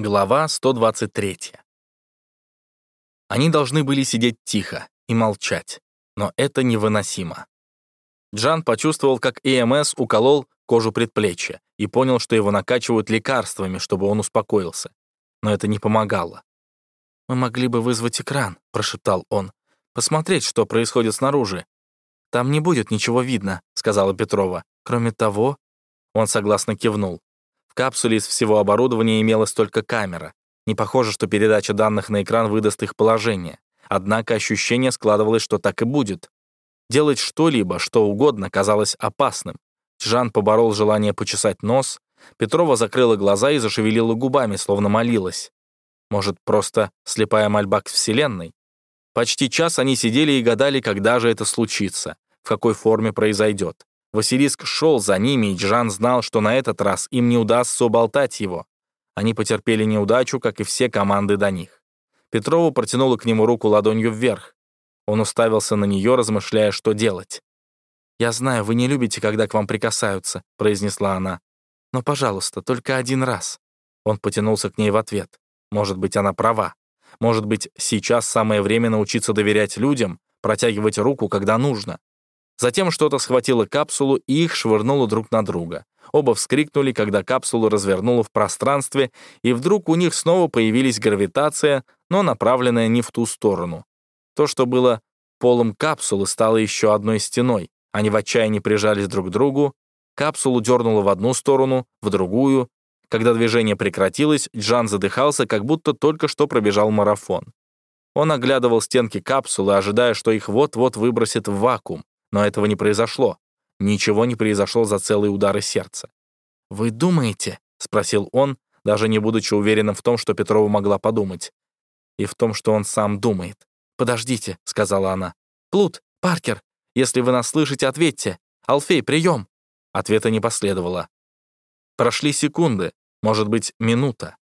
Глава 123. Они должны были сидеть тихо и молчать, но это невыносимо. Джан почувствовал, как ЭМС уколол кожу предплечья и понял, что его накачивают лекарствами, чтобы он успокоился. Но это не помогало. «Мы могли бы вызвать экран», — прошептал он, «посмотреть, что происходит снаружи». «Там не будет ничего видно», — сказала Петрова. «Кроме того...» Он согласно кивнул капсуле из всего оборудования имелась только камера. Не похоже, что передача данных на экран выдаст их положение. Однако ощущение складывалось, что так и будет. Делать что-либо, что угодно, казалось опасным. Жан поборол желание почесать нос. Петрова закрыла глаза и зашевелила губами, словно молилась. Может, просто слепая мольба к Вселенной? Почти час они сидели и гадали, когда же это случится, в какой форме произойдет. Василиск шел за ними, и Джан знал, что на этот раз им не удастся уболтать его. Они потерпели неудачу, как и все команды до них. Петрова протянула к нему руку ладонью вверх. Он уставился на нее, размышляя, что делать. «Я знаю, вы не любите, когда к вам прикасаются», — произнесла она. «Но, пожалуйста, только один раз». Он потянулся к ней в ответ. Может быть, она права. Может быть, сейчас самое время научиться доверять людям, протягивать руку, когда нужно. Затем что-то схватило капсулу и их швырнуло друг на друга. Оба вскрикнули, когда капсулу развернуло в пространстве, и вдруг у них снова появились гравитация, но направленная не в ту сторону. То, что было полом капсулы, стало еще одной стеной. Они в отчаянии прижались друг к другу. Капсулу дернуло в одну сторону, в другую. Когда движение прекратилось, Джан задыхался, как будто только что пробежал марафон. Он оглядывал стенки капсулы, ожидая, что их вот-вот выбросит в вакуум. Но этого не произошло. Ничего не произошло за целые удары сердца. «Вы думаете?» — спросил он, даже не будучи уверенным в том, что Петрова могла подумать. И в том, что он сам думает. «Подождите», — сказала она. «Плут, Паркер, если вы нас слышите, ответьте. Алфей, прием!» Ответа не последовало. Прошли секунды, может быть, минута.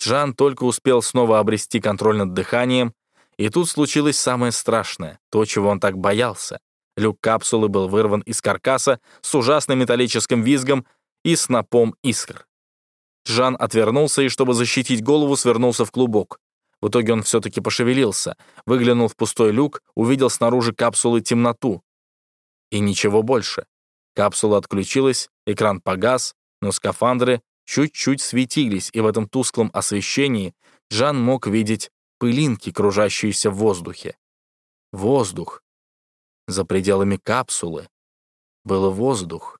Жан только успел снова обрести контроль над дыханием, и тут случилось самое страшное, то, чего он так боялся. Люк капсулы был вырван из каркаса с ужасным металлическим визгом и снопом искр. Жан отвернулся и, чтобы защитить голову, свернулся в клубок. В итоге он все-таки пошевелился, выглянул в пустой люк, увидел снаружи капсулы темноту. И ничего больше. Капсула отключилась, экран погас, но скафандры чуть-чуть светились, и в этом тусклом освещении Джан мог видеть пылинки, кружащиеся в воздухе. Воздух. За пределами капсулы был воздух.